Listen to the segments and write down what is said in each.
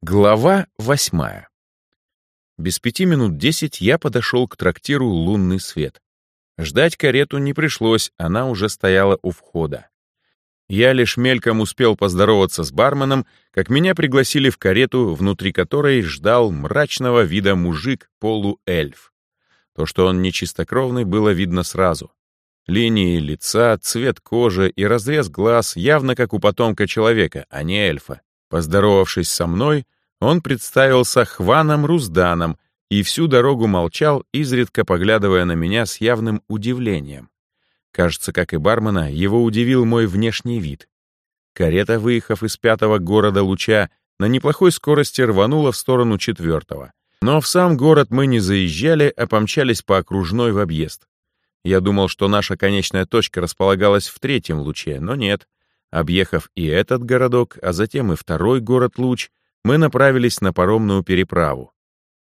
Глава восьмая. Без пяти минут десять я подошел к трактиру «Лунный свет». Ждать карету не пришлось, она уже стояла у входа. Я лишь мельком успел поздороваться с барменом, как меня пригласили в карету, внутри которой ждал мрачного вида мужик-полуэльф. То, что он нечистокровный, было видно сразу. Линии лица, цвет кожи и разрез глаз явно как у потомка человека, а не эльфа. Поздоровавшись со мной, он представился Хваном Рузданом и всю дорогу молчал, изредка поглядывая на меня с явным удивлением. Кажется, как и бармена, его удивил мой внешний вид. Карета, выехав из пятого города Луча, на неплохой скорости рванула в сторону четвертого. Но в сам город мы не заезжали, а помчались по окружной в объезд. Я думал, что наша конечная точка располагалась в третьем луче, но нет. Объехав и этот городок, а затем и второй город Луч, мы направились на паромную переправу.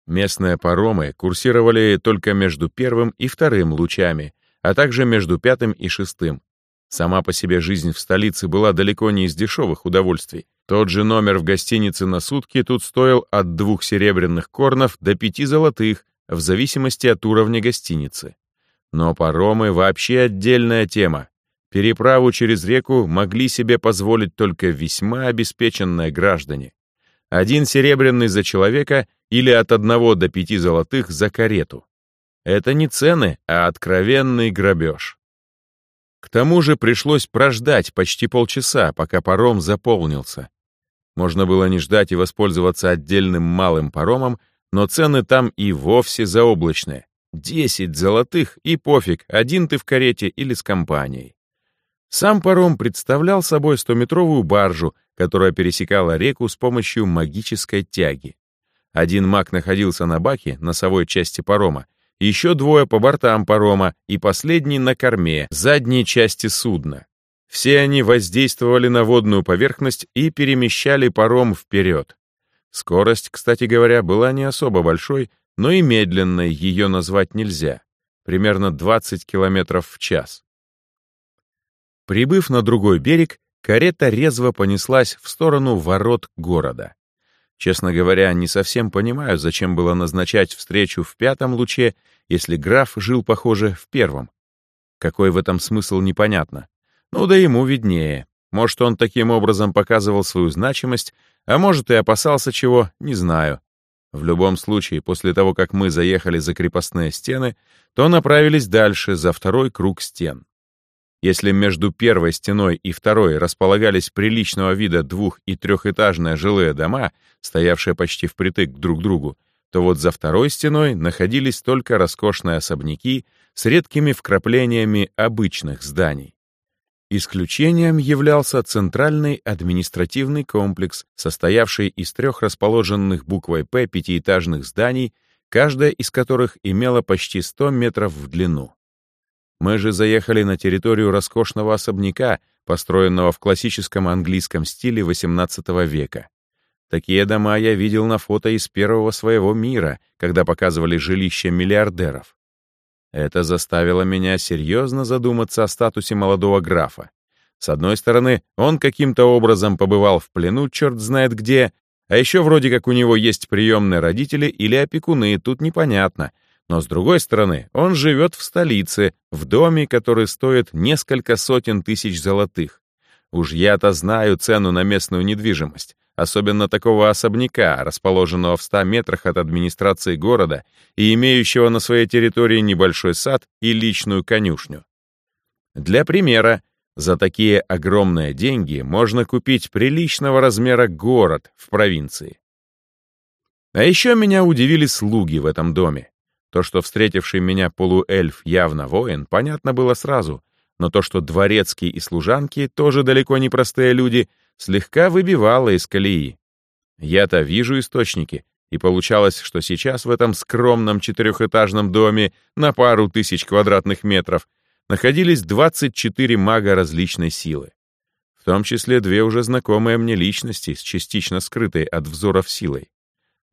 Местные паромы курсировали только между первым и вторым лучами, а также между пятым и шестым. Сама по себе жизнь в столице была далеко не из дешевых удовольствий. Тот же номер в гостинице на сутки тут стоил от двух серебряных корнов до пяти золотых, в зависимости от уровня гостиницы. Но паромы вообще отдельная тема. Переправу через реку могли себе позволить только весьма обеспеченные граждане. Один серебряный за человека или от одного до пяти золотых за карету. Это не цены, а откровенный грабеж. К тому же пришлось прождать почти полчаса, пока паром заполнился. Можно было не ждать и воспользоваться отдельным малым паромом, но цены там и вовсе заоблачные. Десять золотых и пофиг, один ты в карете или с компанией. Сам паром представлял собой стометровую баржу, которая пересекала реку с помощью магической тяги. Один маг находился на баке, носовой части парома, еще двое по бортам парома и последний на корме, задней части судна. Все они воздействовали на водную поверхность и перемещали паром вперед. Скорость, кстати говоря, была не особо большой, но и медленной ее назвать нельзя, примерно 20 км в час. Прибыв на другой берег, карета резво понеслась в сторону ворот города. Честно говоря, не совсем понимаю, зачем было назначать встречу в пятом луче, если граф жил, похоже, в первом. Какой в этом смысл, непонятно. Ну да ему виднее. Может, он таким образом показывал свою значимость, а может и опасался чего, не знаю. В любом случае, после того, как мы заехали за крепостные стены, то направились дальше, за второй круг стен. Если между первой стеной и второй располагались приличного вида двух- и трехэтажные жилые дома, стоявшие почти впритык друг к другу, то вот за второй стеной находились только роскошные особняки с редкими вкраплениями обычных зданий. Исключением являлся центральный административный комплекс, состоявший из трех расположенных буквой «П» пятиэтажных зданий, каждая из которых имела почти 100 метров в длину. Мы же заехали на территорию роскошного особняка, построенного в классическом английском стиле XVIII века. Такие дома я видел на фото из первого своего мира, когда показывали жилища миллиардеров. Это заставило меня серьезно задуматься о статусе молодого графа. С одной стороны, он каким-то образом побывал в плену, черт знает где, а еще вроде как у него есть приемные родители или опекуны, тут непонятно — но с другой стороны, он живет в столице, в доме, который стоит несколько сотен тысяч золотых. Уж я-то знаю цену на местную недвижимость, особенно такого особняка, расположенного в 100 метрах от администрации города и имеющего на своей территории небольшой сад и личную конюшню. Для примера, за такие огромные деньги можно купить приличного размера город в провинции. А еще меня удивили слуги в этом доме. То, что встретивший меня полуэльф явно воин, понятно было сразу, но то, что дворецкий и служанки, тоже далеко не простые люди, слегка выбивало из колеи. Я-то вижу источники, и получалось, что сейчас в этом скромном четырехэтажном доме на пару тысяч квадратных метров находились 24 мага различной силы. В том числе две уже знакомые мне личности с частично скрытой от взоров силой.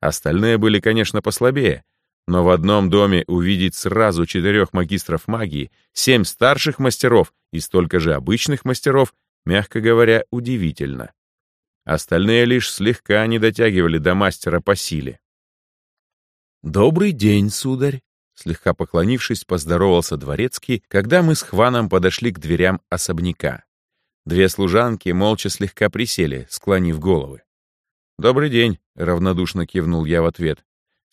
Остальные были, конечно, послабее — но в одном доме увидеть сразу четырех магистров магии, семь старших мастеров и столько же обычных мастеров, мягко говоря, удивительно. Остальные лишь слегка не дотягивали до мастера по силе. «Добрый день, сударь!» Слегка поклонившись, поздоровался дворецкий, когда мы с Хваном подошли к дверям особняка. Две служанки молча слегка присели, склонив головы. «Добрый день», — равнодушно кивнул я в ответ.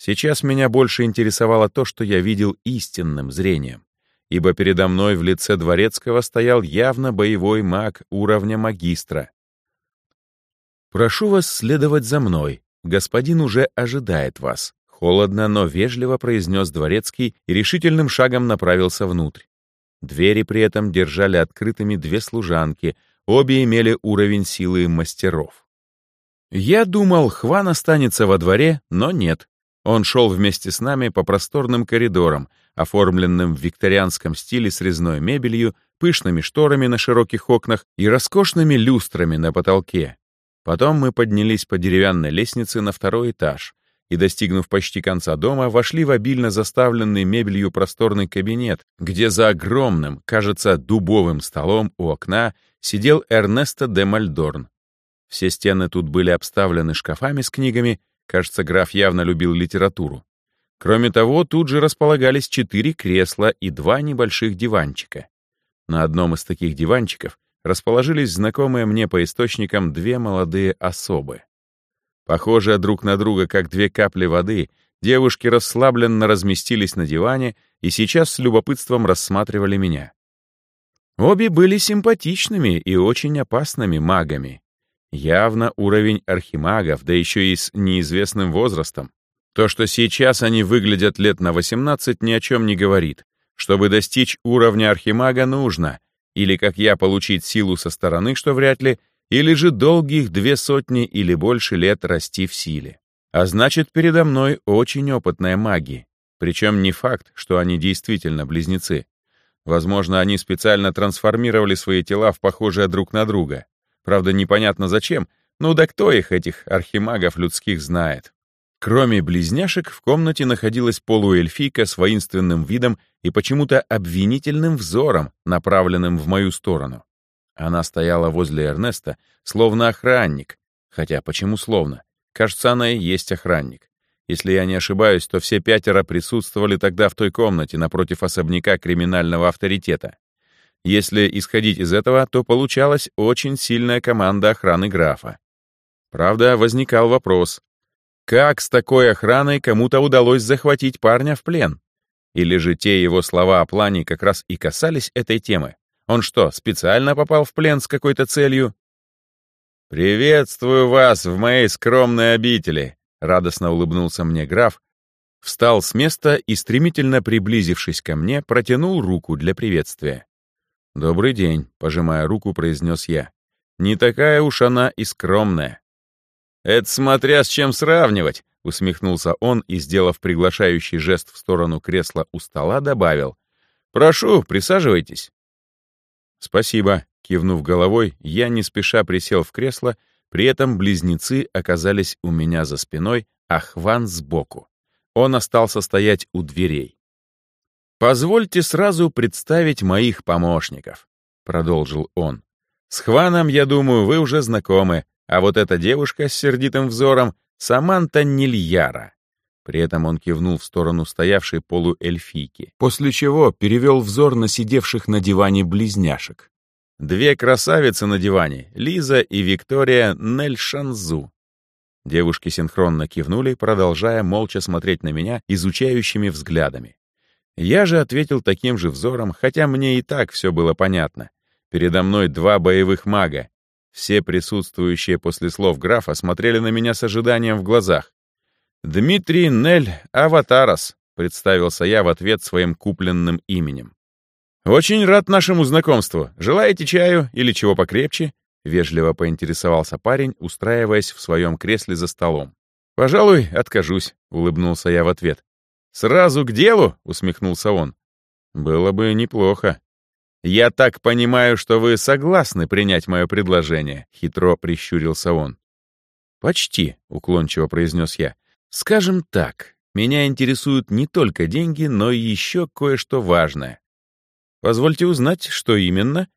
Сейчас меня больше интересовало то, что я видел истинным зрением, ибо передо мной в лице дворецкого стоял явно боевой маг уровня магистра. «Прошу вас следовать за мной. Господин уже ожидает вас», — холодно, но вежливо произнес дворецкий и решительным шагом направился внутрь. Двери при этом держали открытыми две служанки, обе имели уровень силы мастеров. Я думал, Хван останется во дворе, но нет. Он шел вместе с нами по просторным коридорам, оформленным в викторианском стиле с резной мебелью, пышными шторами на широких окнах и роскошными люстрами на потолке. Потом мы поднялись по деревянной лестнице на второй этаж и, достигнув почти конца дома, вошли в обильно заставленный мебелью просторный кабинет, где за огромным, кажется, дубовым столом у окна сидел Эрнесто де Мальдорн. Все стены тут были обставлены шкафами с книгами, Кажется, граф явно любил литературу. Кроме того, тут же располагались четыре кресла и два небольших диванчика. На одном из таких диванчиков расположились знакомые мне по источникам две молодые особы. Похожие друг на друга, как две капли воды, девушки расслабленно разместились на диване и сейчас с любопытством рассматривали меня. Обе были симпатичными и очень опасными магами. Явно уровень архимагов, да еще и с неизвестным возрастом. То, что сейчас они выглядят лет на 18, ни о чем не говорит. Чтобы достичь уровня архимага нужно, или, как я, получить силу со стороны, что вряд ли, или же долгих две сотни или больше лет расти в силе. А значит, передо мной очень опытная маги. Причем не факт, что они действительно близнецы. Возможно, они специально трансформировали свои тела в похожие друг на друга. Правда, непонятно зачем, ну да кто их, этих архимагов людских, знает. Кроме близняшек, в комнате находилась полуэльфийка с воинственным видом и почему-то обвинительным взором, направленным в мою сторону. Она стояла возле Эрнеста, словно охранник. Хотя почему словно? Кажется, она и есть охранник. Если я не ошибаюсь, то все пятеро присутствовали тогда в той комнате напротив особняка криминального авторитета. Если исходить из этого, то получалась очень сильная команда охраны графа. Правда, возникал вопрос, как с такой охраной кому-то удалось захватить парня в плен? Или же те его слова о плане как раз и касались этой темы? Он что, специально попал в плен с какой-то целью? «Приветствую вас в моей скромной обители», — радостно улыбнулся мне граф, встал с места и, стремительно приблизившись ко мне, протянул руку для приветствия. «Добрый день», — пожимая руку, произнес я. «Не такая уж она и скромная». «Это смотря с чем сравнивать», — усмехнулся он и, сделав приглашающий жест в сторону кресла у стола, добавил. «Прошу, присаживайтесь». «Спасибо», — кивнув головой, я не спеша присел в кресло, при этом близнецы оказались у меня за спиной, а Хван сбоку. Он остался стоять у дверей. «Позвольте сразу представить моих помощников», — продолжил он. «С Хваном, я думаю, вы уже знакомы, а вот эта девушка с сердитым взором — Саманта Нильяра». При этом он кивнул в сторону стоявшей полуэльфийки, после чего перевел взор на сидевших на диване близняшек. Две красавицы на диване, Лиза и Виктория Нельшанзу. Девушки синхронно кивнули, продолжая молча смотреть на меня изучающими взглядами. Я же ответил таким же взором, хотя мне и так все было понятно. Передо мной два боевых мага. Все присутствующие после слов графа смотрели на меня с ожиданием в глазах. «Дмитрий Нель Аватарас», — представился я в ответ своим купленным именем. «Очень рад нашему знакомству. Желаете чаю или чего покрепче?» — вежливо поинтересовался парень, устраиваясь в своем кресле за столом. «Пожалуй, откажусь», — улыбнулся я в ответ. «Сразу к делу?» — усмехнулся он. «Было бы неплохо». «Я так понимаю, что вы согласны принять мое предложение», — хитро прищурился он. «Почти», — уклончиво произнес я. «Скажем так, меня интересуют не только деньги, но и еще кое-что важное. Позвольте узнать, что именно?»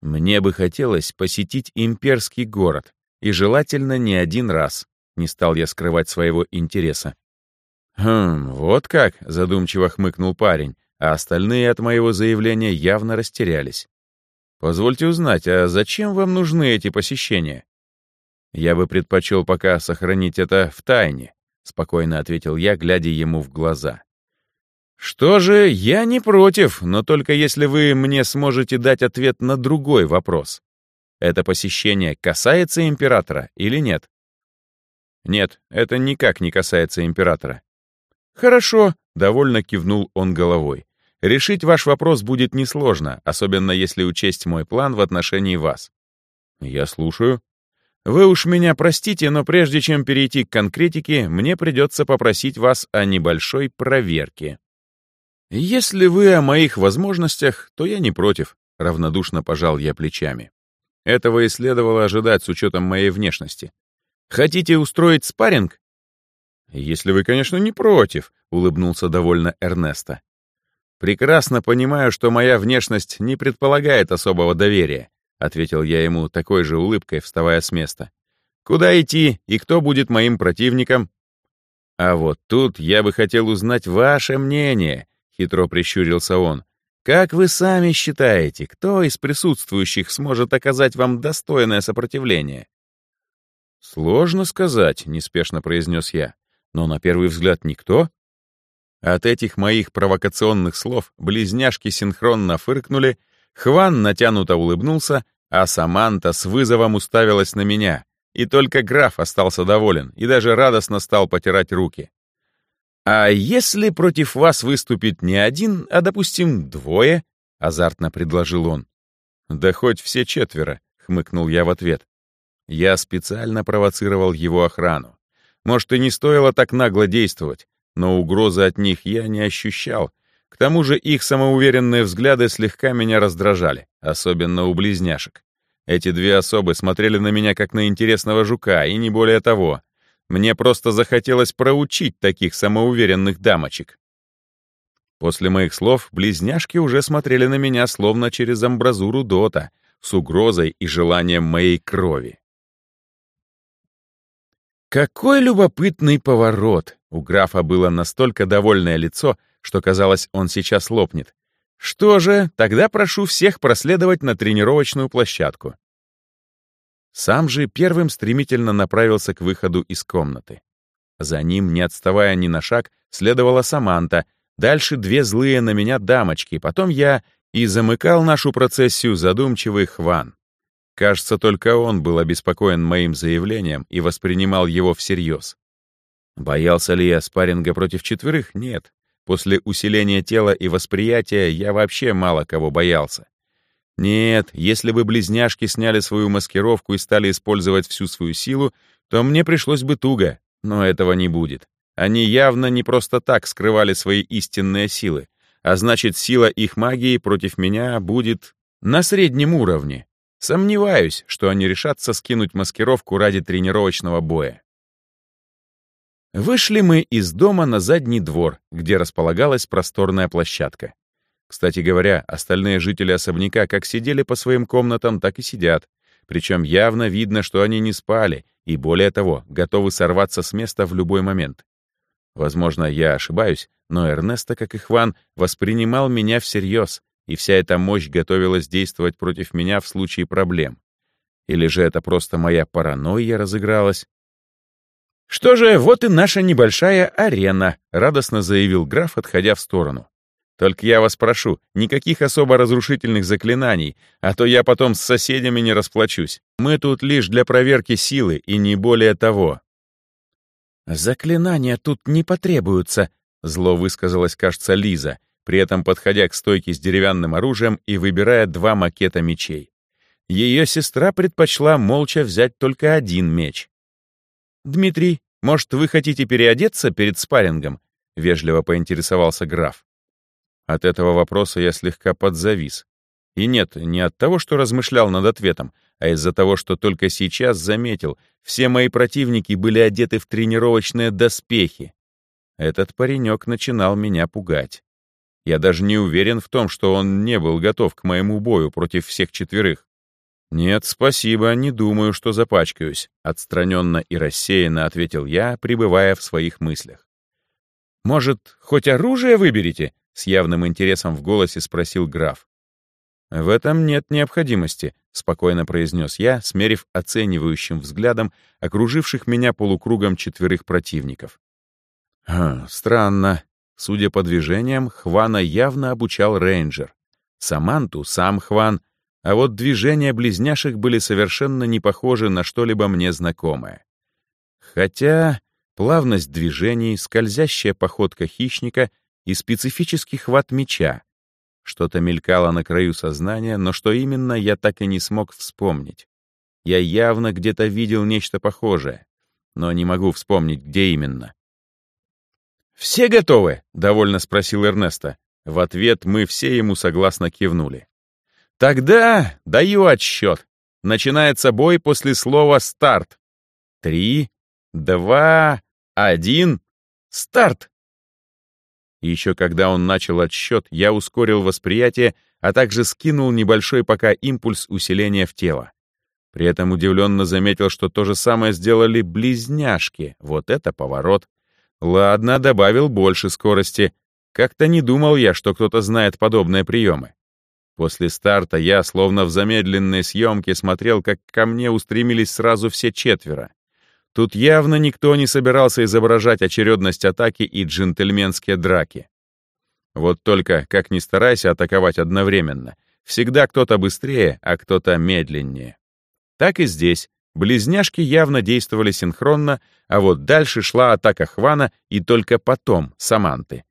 «Мне бы хотелось посетить имперский город, и желательно не один раз. Не стал я скрывать своего интереса. «Хм, вот как», — задумчиво хмыкнул парень, а остальные от моего заявления явно растерялись. «Позвольте узнать, а зачем вам нужны эти посещения?» «Я бы предпочел пока сохранить это в тайне», — спокойно ответил я, глядя ему в глаза. «Что же, я не против, но только если вы мне сможете дать ответ на другой вопрос. Это посещение касается императора или нет?» «Нет, это никак не касается императора». «Хорошо», — довольно кивнул он головой. «Решить ваш вопрос будет несложно, особенно если учесть мой план в отношении вас». «Я слушаю». «Вы уж меня простите, но прежде чем перейти к конкретике, мне придется попросить вас о небольшой проверке». «Если вы о моих возможностях, то я не против», — равнодушно пожал я плечами. Этого и следовало ожидать с учетом моей внешности. «Хотите устроить спарринг?» «Если вы, конечно, не против», — улыбнулся довольно Эрнеста. «Прекрасно понимаю, что моя внешность не предполагает особого доверия», — ответил я ему такой же улыбкой, вставая с места. «Куда идти и кто будет моим противником?» «А вот тут я бы хотел узнать ваше мнение», Хитро прищурился он. «Как вы сами считаете, кто из присутствующих сможет оказать вам достойное сопротивление?» «Сложно сказать», — неспешно произнес я. «Но на первый взгляд никто». От этих моих провокационных слов близняшки синхронно фыркнули, Хван натянуто улыбнулся, а Саманта с вызовом уставилась на меня, и только граф остался доволен и даже радостно стал потирать руки. «А если против вас выступит не один, а, допустим, двое?» — азартно предложил он. «Да хоть все четверо», — хмыкнул я в ответ. Я специально провоцировал его охрану. Может, и не стоило так нагло действовать, но угрозы от них я не ощущал. К тому же их самоуверенные взгляды слегка меня раздражали, особенно у близняшек. Эти две особы смотрели на меня как на интересного жука, и не более того. Мне просто захотелось проучить таких самоуверенных дамочек. После моих слов близняшки уже смотрели на меня словно через амбразуру дота, с угрозой и желанием моей крови. Какой любопытный поворот! У графа было настолько довольное лицо, что казалось, он сейчас лопнет. Что же, тогда прошу всех проследовать на тренировочную площадку. Сам же первым стремительно направился к выходу из комнаты. За ним, не отставая ни на шаг, следовала Саманта, дальше две злые на меня дамочки, потом я и замыкал нашу процессию задумчивый Хван. Кажется, только он был обеспокоен моим заявлением и воспринимал его всерьез. Боялся ли я спарринга против четверых? Нет. После усиления тела и восприятия я вообще мало кого боялся. Нет, если бы близняшки сняли свою маскировку и стали использовать всю свою силу, то мне пришлось бы туго, но этого не будет. Они явно не просто так скрывали свои истинные силы, а значит, сила их магии против меня будет на среднем уровне. Сомневаюсь, что они решатся скинуть маскировку ради тренировочного боя. Вышли мы из дома на задний двор, где располагалась просторная площадка. Кстати говоря, остальные жители особняка как сидели по своим комнатам, так и сидят. Причем явно видно, что они не спали и, более того, готовы сорваться с места в любой момент. Возможно, я ошибаюсь, но Эрнесто, как и Хван, воспринимал меня всерьез, и вся эта мощь готовилась действовать против меня в случае проблем. Или же это просто моя паранойя разыгралась? «Что же, вот и наша небольшая арена», — радостно заявил граф, отходя в сторону. Только я вас прошу, никаких особо разрушительных заклинаний, а то я потом с соседями не расплачусь. Мы тут лишь для проверки силы и не более того». «Заклинания тут не потребуются», — зло высказалась, кажется, Лиза, при этом подходя к стойке с деревянным оружием и выбирая два макета мечей. Ее сестра предпочла молча взять только один меч. «Дмитрий, может, вы хотите переодеться перед спаррингом?» — вежливо поинтересовался граф. От этого вопроса я слегка подзавис. И нет, не от того, что размышлял над ответом, а из-за того, что только сейчас заметил, все мои противники были одеты в тренировочные доспехи. Этот паренек начинал меня пугать. Я даже не уверен в том, что он не был готов к моему бою против всех четверых. «Нет, спасибо, не думаю, что запачкаюсь», — отстраненно и рассеянно ответил я, пребывая в своих мыслях. «Может, хоть оружие выберете?» — с явным интересом в голосе спросил граф. «В этом нет необходимости», — спокойно произнес я, смерив оценивающим взглядом окруживших меня полукругом четверых противников. «Хм, странно. Судя по движениям, Хвана явно обучал рейнджер. Саманту — сам Хван, а вот движения близняшек были совершенно не похожи на что-либо мне знакомое. Хотя плавность движений, скользящая походка хищника и специфический хват меча. Что-то мелькало на краю сознания, но что именно, я так и не смог вспомнить. Я явно где-то видел нечто похожее, но не могу вспомнить, где именно. «Все готовы?» — довольно спросил Эрнеста. В ответ мы все ему согласно кивнули. Тогда даю отсчет. Начинается бой после слова «старт». Три, два, один, старт! Еще когда он начал отсчет, я ускорил восприятие, а также скинул небольшой пока импульс усиления в тело. При этом удивленно заметил, что то же самое сделали близняшки. Вот это поворот. Ладно, добавил больше скорости. Как-то не думал я, что кто-то знает подобные приемы. После старта я, словно в замедленной съемке, смотрел, как ко мне устремились сразу все четверо. Тут явно никто не собирался изображать очередность атаки и джентльменские драки. Вот только, как ни старайся атаковать одновременно, всегда кто-то быстрее, а кто-то медленнее. Так и здесь. Близняшки явно действовали синхронно, а вот дальше шла атака Хвана и только потом Саманты.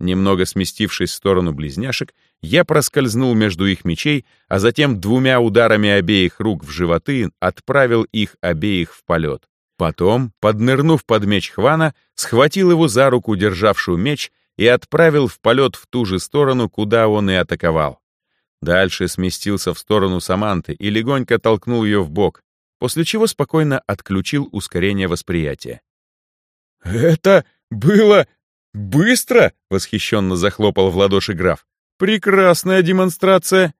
Немного сместившись в сторону близняшек, я проскользнул между их мечей, а затем двумя ударами обеих рук в животы отправил их обеих в полет. Потом, поднырнув под меч Хвана, схватил его за руку, державшую меч, и отправил в полет в ту же сторону, куда он и атаковал. Дальше сместился в сторону Саманты и легонько толкнул ее в бок, после чего спокойно отключил ускорение восприятия. «Это было «Быстро!» — восхищенно захлопал в ладоши граф. «Прекрасная демонстрация!»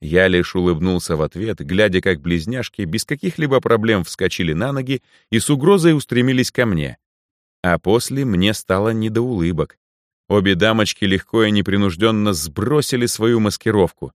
Я лишь улыбнулся в ответ, глядя, как близняшки без каких-либо проблем вскочили на ноги и с угрозой устремились ко мне. А после мне стало не до улыбок. Обе дамочки легко и непринужденно сбросили свою маскировку.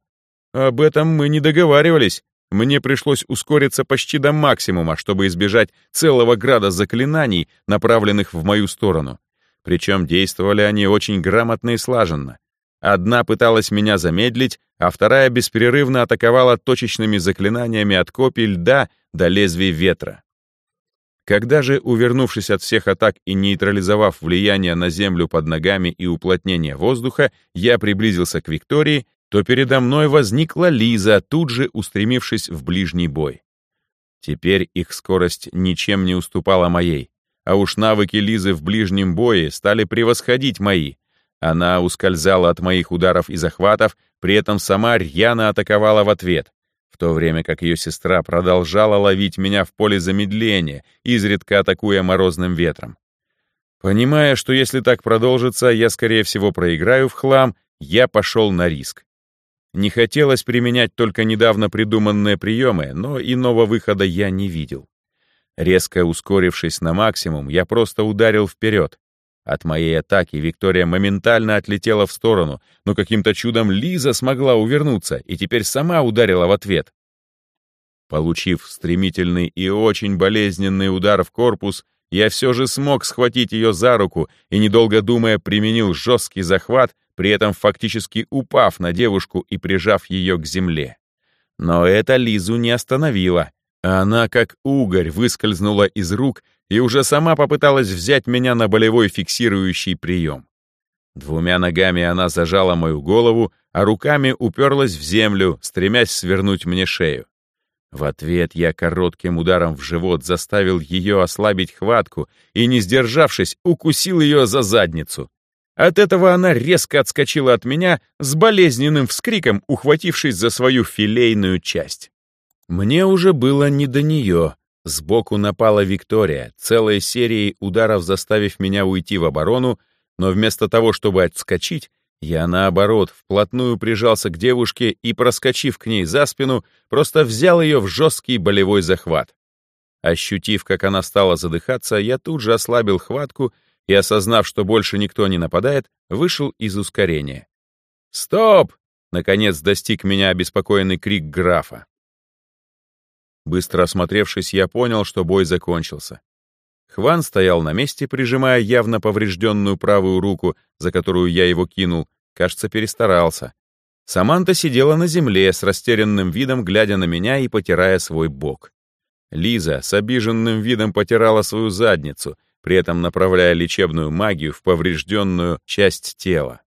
Об этом мы не договаривались. Мне пришлось ускориться почти до максимума, чтобы избежать целого града заклинаний, направленных в мою сторону. Причем действовали они очень грамотно и слаженно. Одна пыталась меня замедлить, а вторая беспрерывно атаковала точечными заклинаниями от копий льда до лезвий ветра. Когда же, увернувшись от всех атак и нейтрализовав влияние на землю под ногами и уплотнение воздуха, я приблизился к Виктории, то передо мной возникла Лиза, тут же устремившись в ближний бой. Теперь их скорость ничем не уступала моей. А уж навыки Лизы в ближнем бое стали превосходить мои. Она ускользала от моих ударов и захватов, при этом сама рьяно атаковала в ответ, в то время как ее сестра продолжала ловить меня в поле замедления, изредка атакуя морозным ветром. Понимая, что если так продолжится, я, скорее всего, проиграю в хлам, я пошел на риск. Не хотелось применять только недавно придуманные приемы, но иного выхода я не видел. Резко ускорившись на максимум, я просто ударил вперед. От моей атаки Виктория моментально отлетела в сторону, но каким-то чудом Лиза смогла увернуться и теперь сама ударила в ответ. Получив стремительный и очень болезненный удар в корпус, я все же смог схватить ее за руку и, недолго думая, применил жесткий захват, при этом фактически упав на девушку и прижав ее к земле. Но это Лизу не остановило. Она, как угорь, выскользнула из рук и уже сама попыталась взять меня на болевой фиксирующий прием. Двумя ногами она зажала мою голову, а руками уперлась в землю, стремясь свернуть мне шею. В ответ я коротким ударом в живот заставил ее ослабить хватку и, не сдержавшись, укусил ее за задницу. От этого она резко отскочила от меня с болезненным вскриком, ухватившись за свою филейную часть. Мне уже было не до нее. Сбоку напала Виктория, целой серией ударов заставив меня уйти в оборону, но вместо того, чтобы отскочить, Я, наоборот, вплотную прижался к девушке и, проскочив к ней за спину, просто взял ее в жесткий болевой захват. Ощутив, как она стала задыхаться, я тут же ослабил хватку и, осознав, что больше никто не нападает, вышел из ускорения. «Стоп!» — наконец достиг меня обеспокоенный крик графа. Быстро осмотревшись, я понял, что бой закончился. Хван стоял на месте, прижимая явно поврежденную правую руку, за которую я его кинул, кажется, перестарался. Саманта сидела на земле с растерянным видом, глядя на меня и потирая свой бок. Лиза с обиженным видом потирала свою задницу, при этом направляя лечебную магию в поврежденную часть тела.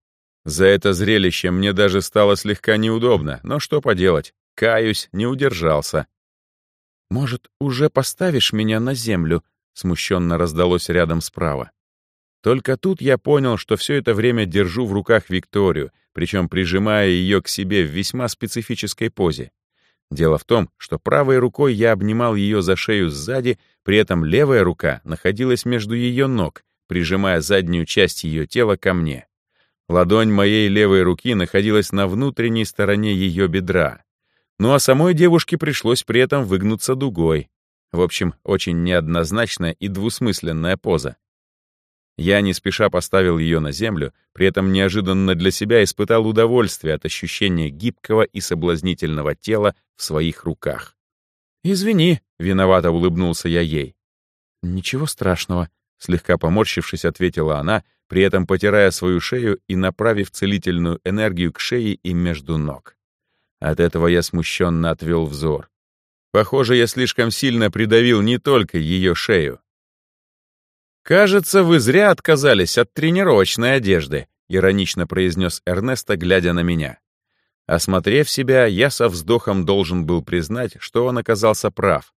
За это зрелище мне даже стало слегка неудобно, но что поделать, каюсь, не удержался. «Может, уже поставишь меня на землю?» — смущенно раздалось рядом справа. Только тут я понял, что все это время держу в руках Викторию, причем прижимая ее к себе в весьма специфической позе. Дело в том, что правой рукой я обнимал ее за шею сзади, при этом левая рука находилась между ее ног, прижимая заднюю часть ее тела ко мне. Ладонь моей левой руки находилась на внутренней стороне ее бедра. Ну а самой девушке пришлось при этом выгнуться дугой. В общем, очень неоднозначная и двусмысленная поза. Я не спеша поставил ее на землю, при этом неожиданно для себя испытал удовольствие от ощущения гибкого и соблазнительного тела в своих руках. «Извини», — виновато улыбнулся я ей. «Ничего страшного», — слегка поморщившись, ответила она, при этом потирая свою шею и направив целительную энергию к шее и между ног. От этого я смущенно отвел взор. Похоже, я слишком сильно придавил не только ее шею, «Кажется, вы зря отказались от тренировочной одежды», — иронично произнес Эрнесто, глядя на меня. Осмотрев себя, я со вздохом должен был признать, что он оказался прав.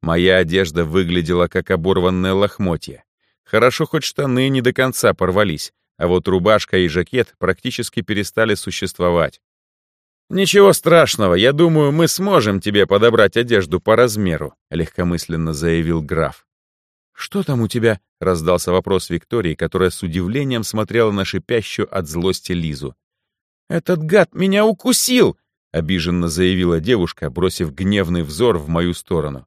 Моя одежда выглядела как оборванное лохмотье. Хорошо, хоть штаны не до конца порвались, а вот рубашка и жакет практически перестали существовать. «Ничего страшного, я думаю, мы сможем тебе подобрать одежду по размеру», — легкомысленно заявил граф. «Что там у тебя?» — раздался вопрос Виктории, которая с удивлением смотрела на шипящую от злости Лизу. «Этот гад меня укусил!» — обиженно заявила девушка, бросив гневный взор в мою сторону.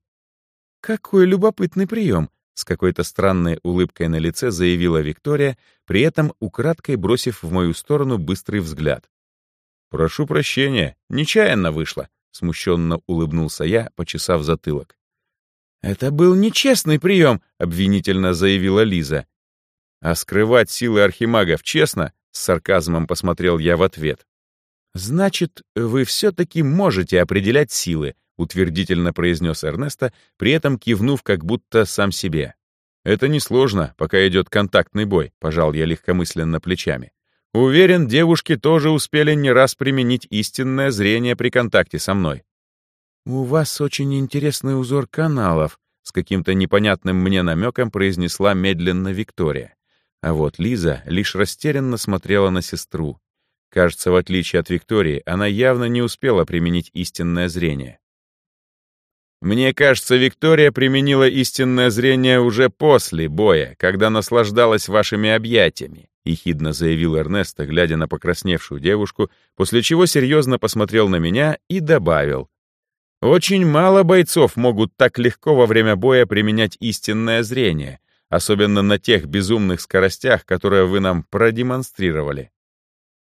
«Какой любопытный прием!» — с какой-то странной улыбкой на лице заявила Виктория, при этом украдкой бросив в мою сторону быстрый взгляд. «Прошу прощения, нечаянно вышло», — смущенно улыбнулся я, почесав затылок. «Это был нечестный прием», — обвинительно заявила Лиза. «А скрывать силы архимагов честно?» — с сарказмом посмотрел я в ответ. «Значит, вы все-таки можете определять силы», — утвердительно произнес Эрнесто, при этом кивнув как будто сам себе. «Это несложно, пока идет контактный бой», — пожал я легкомысленно плечами. «Уверен, девушки тоже успели не раз применить истинное зрение при контакте со мной». «У вас очень интересный узор каналов», — с каким-то непонятным мне намеком произнесла медленно Виктория. А вот Лиза лишь растерянно смотрела на сестру. Кажется, в отличие от Виктории, она явно не успела применить истинное зрение. «Мне кажется, Виктория применила истинное зрение уже после боя, когда наслаждалась вашими объятиями», — ехидно заявил Эрнесто, глядя на покрасневшую девушку, после чего серьезно посмотрел на меня и добавил — очень мало бойцов могут так легко во время боя применять истинное зрение, особенно на тех безумных скоростях, которые вы нам продемонстрировали.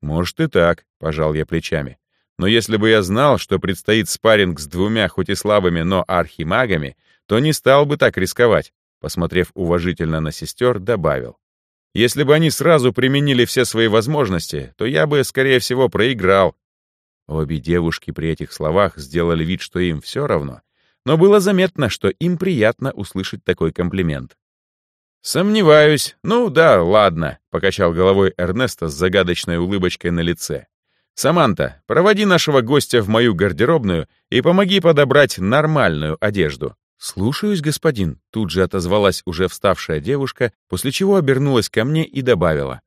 Может и так, пожал я плечами. Но если бы я знал, что предстоит спарринг с двумя хоть и слабыми, но архимагами, то не стал бы так рисковать, посмотрев уважительно на сестер, добавил. Если бы они сразу применили все свои возможности, то я бы, скорее всего, проиграл, Обе девушки при этих словах сделали вид, что им все равно, но было заметно, что им приятно услышать такой комплимент. «Сомневаюсь. Ну да, ладно», — покачал головой Эрнесто с загадочной улыбочкой на лице. «Саманта, проводи нашего гостя в мою гардеробную и помоги подобрать нормальную одежду». «Слушаюсь, господин», — тут же отозвалась уже вставшая девушка, после чего обернулась ко мне и добавила.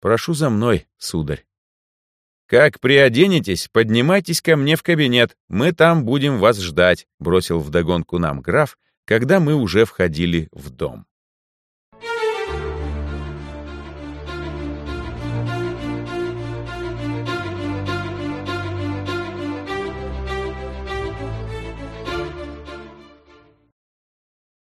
«Прошу за мной, сударь». «Как приоденетесь, поднимайтесь ко мне в кабинет, мы там будем вас ждать», бросил вдогонку нам граф, когда мы уже входили в дом.